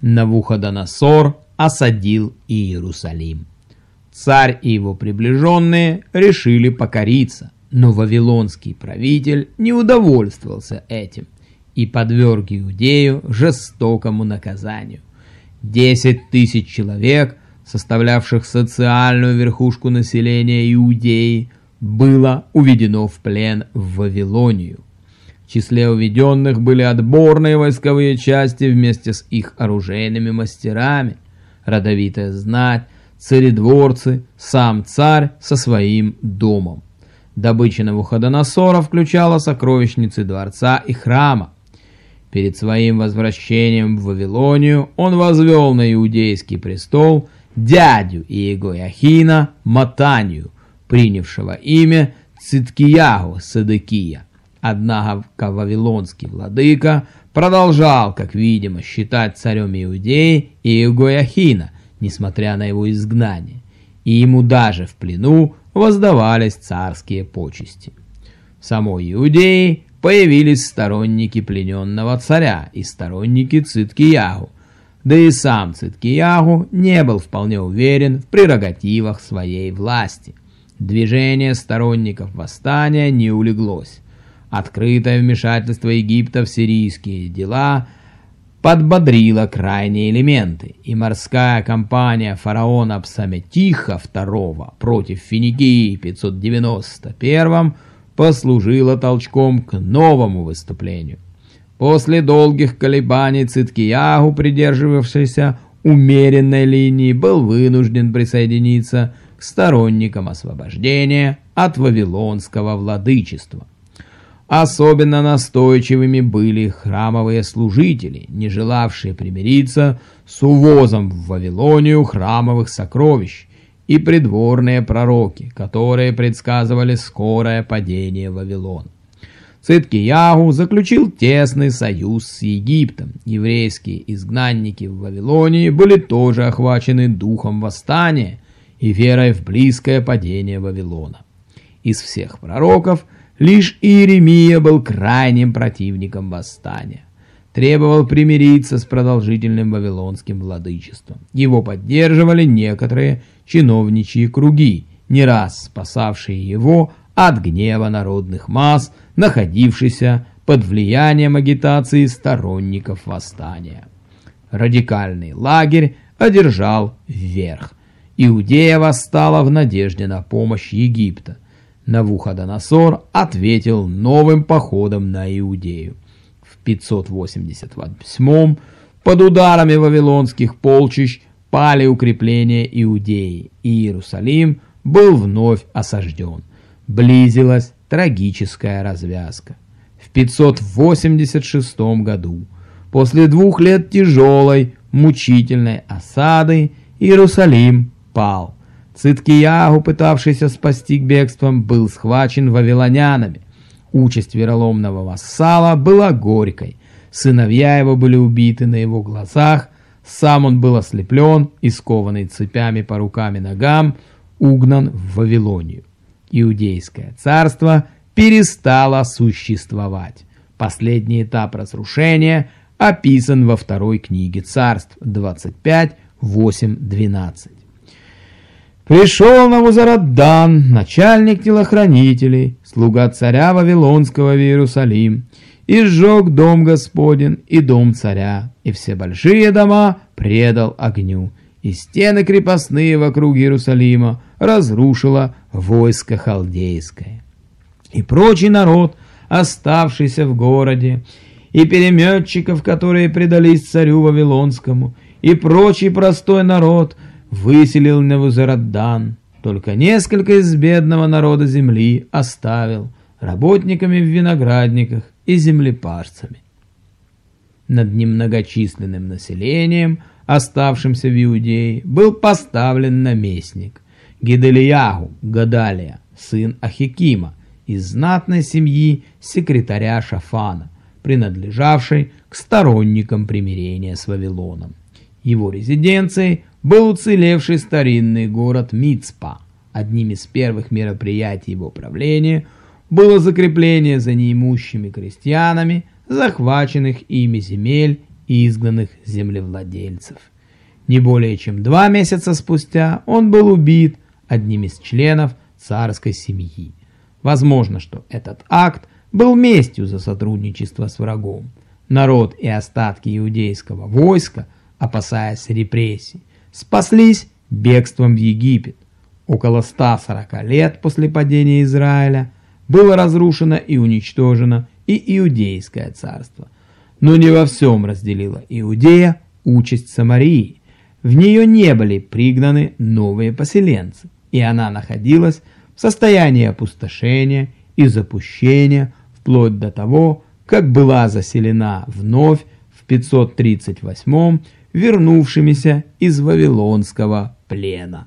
Навуходоносор осадил Иерусалим. Царь и его приближенные решили покориться, но вавилонский правитель не удовольствовался этим и подверг Иудею жестокому наказанию. Десять тысяч человек, составлявших социальную верхушку населения Иудеи, было уведено в плен в Вавилонию. В числе уведенных были отборные войсковые части вместе с их оружейными мастерами, родовитая знать, царедворцы, сам царь со своим домом. Добыча Навуходоносора включала сокровищницы дворца и храма. Перед своим возвращением в Вавилонию он возвел на иудейский престол дядю Иегояхина Матанию, принявшего имя Циткиягу Садыкия. Однако вавилонский владыка продолжал, как видимо, считать царем Иудеи Иегояхина, несмотря на его изгнание, и ему даже в плену воздавались царские почести. В самой Иудее появились сторонники плененного царя и сторонники Циткиягу, да и сам Циткиягу не был вполне уверен в прерогативах своей власти. Движение сторонников восстания не улеглось. Открытое вмешательство Египта в сирийские дела подбодрило крайние элементы, и морская кампания фараона Псаметиха II против Финикии в 591 послужила толчком к новому выступлению. После долгих колебаний Циткиягу, придерживавшийся умеренной линии, был вынужден присоединиться к сторонникам освобождения от вавилонского владычества. Особенно настойчивыми были храмовые служители, не желавшие примириться с увозом в Вавилонию храмовых сокровищ, и придворные пророки, которые предсказывали скорое падение Вавилона. Циткиягу заключил тесный союз с Египтом. Еврейские изгнанники в Вавилонии были тоже охвачены духом восстания и верой в близкое падение Вавилона. Из всех пророков лишь Иеремия был крайним противником восстания. Требовал примириться с продолжительным вавилонским владычеством. Его поддерживали некоторые чиновничьи круги, не раз спасавшие его от гнева народных масс, находившихся под влиянием агитации сторонников восстания. Радикальный лагерь одержал вверх. Иудея восстала в надежде на помощь Египта. Навуходоносор ответил новым походом на Иудею. В 588 под ударами вавилонских полчищ пали укрепления Иудеи, и Иерусалим был вновь осажден близилась трагическая развязка. В 586 году, после двух лет тяжелой, мучительной осады, Иерусалим пал. Циткиягу, пытавшийся спасти бегством, был схвачен вавилонянами. Участь вероломного вассала была горькой. Сыновья его были убиты на его глазах, сам он был ослеплен и скованный цепями по рукам и ногам, угнан в Вавилонию. Иудейское царство перестало существовать. Последний этап разрушения описан во второй книге царств 25, 8, 12. Пришел Навузараддан, начальник телохранителей, слуга царя Вавилонского в Иерусалим, и сжег дом Господен и дом царя, и все большие дома предал огню, и стены крепостные вокруг Иерусалима разрушило войско халдейское. И прочий народ, оставшийся в городе, и переметчиков, которые предались царю Вавилонскому, и прочий простой народ выселил Невузараддан. Только несколько из бедного народа земли оставил работниками в виноградниках и землепашцами. Над немногочисленным населением, оставшимся в Иудее, был поставлен наместник – Гиделиягу Гадалия, сын Ахикима, из знатной семьи секретаря Шафана, принадлежавшей к сторонникам примирения с Вавилоном. Его резиденцией был уцелевший старинный город Мицпа. Одним из первых мероприятий его правления было закрепление за неимущими крестьянами захваченных ими земель изгнанных землевладельцев. Не более чем два месяца спустя он был убит одним из членов царской семьи. Возможно, что этот акт был местью за сотрудничество с врагом. Народ и остатки иудейского войска, опасаясь репрессий, спаслись бегством в Египет. Около 140 лет после падения Израиля было разрушено и уничтожено и Иудейское царство. Но не во всем разделила Иудея участь Самарии. В нее не были пригнаны новые поселенцы, и она находилась в состоянии опустошения и запущения вплоть до того, как была заселена вновь в 538 вернувшимися из Вавилонского плена.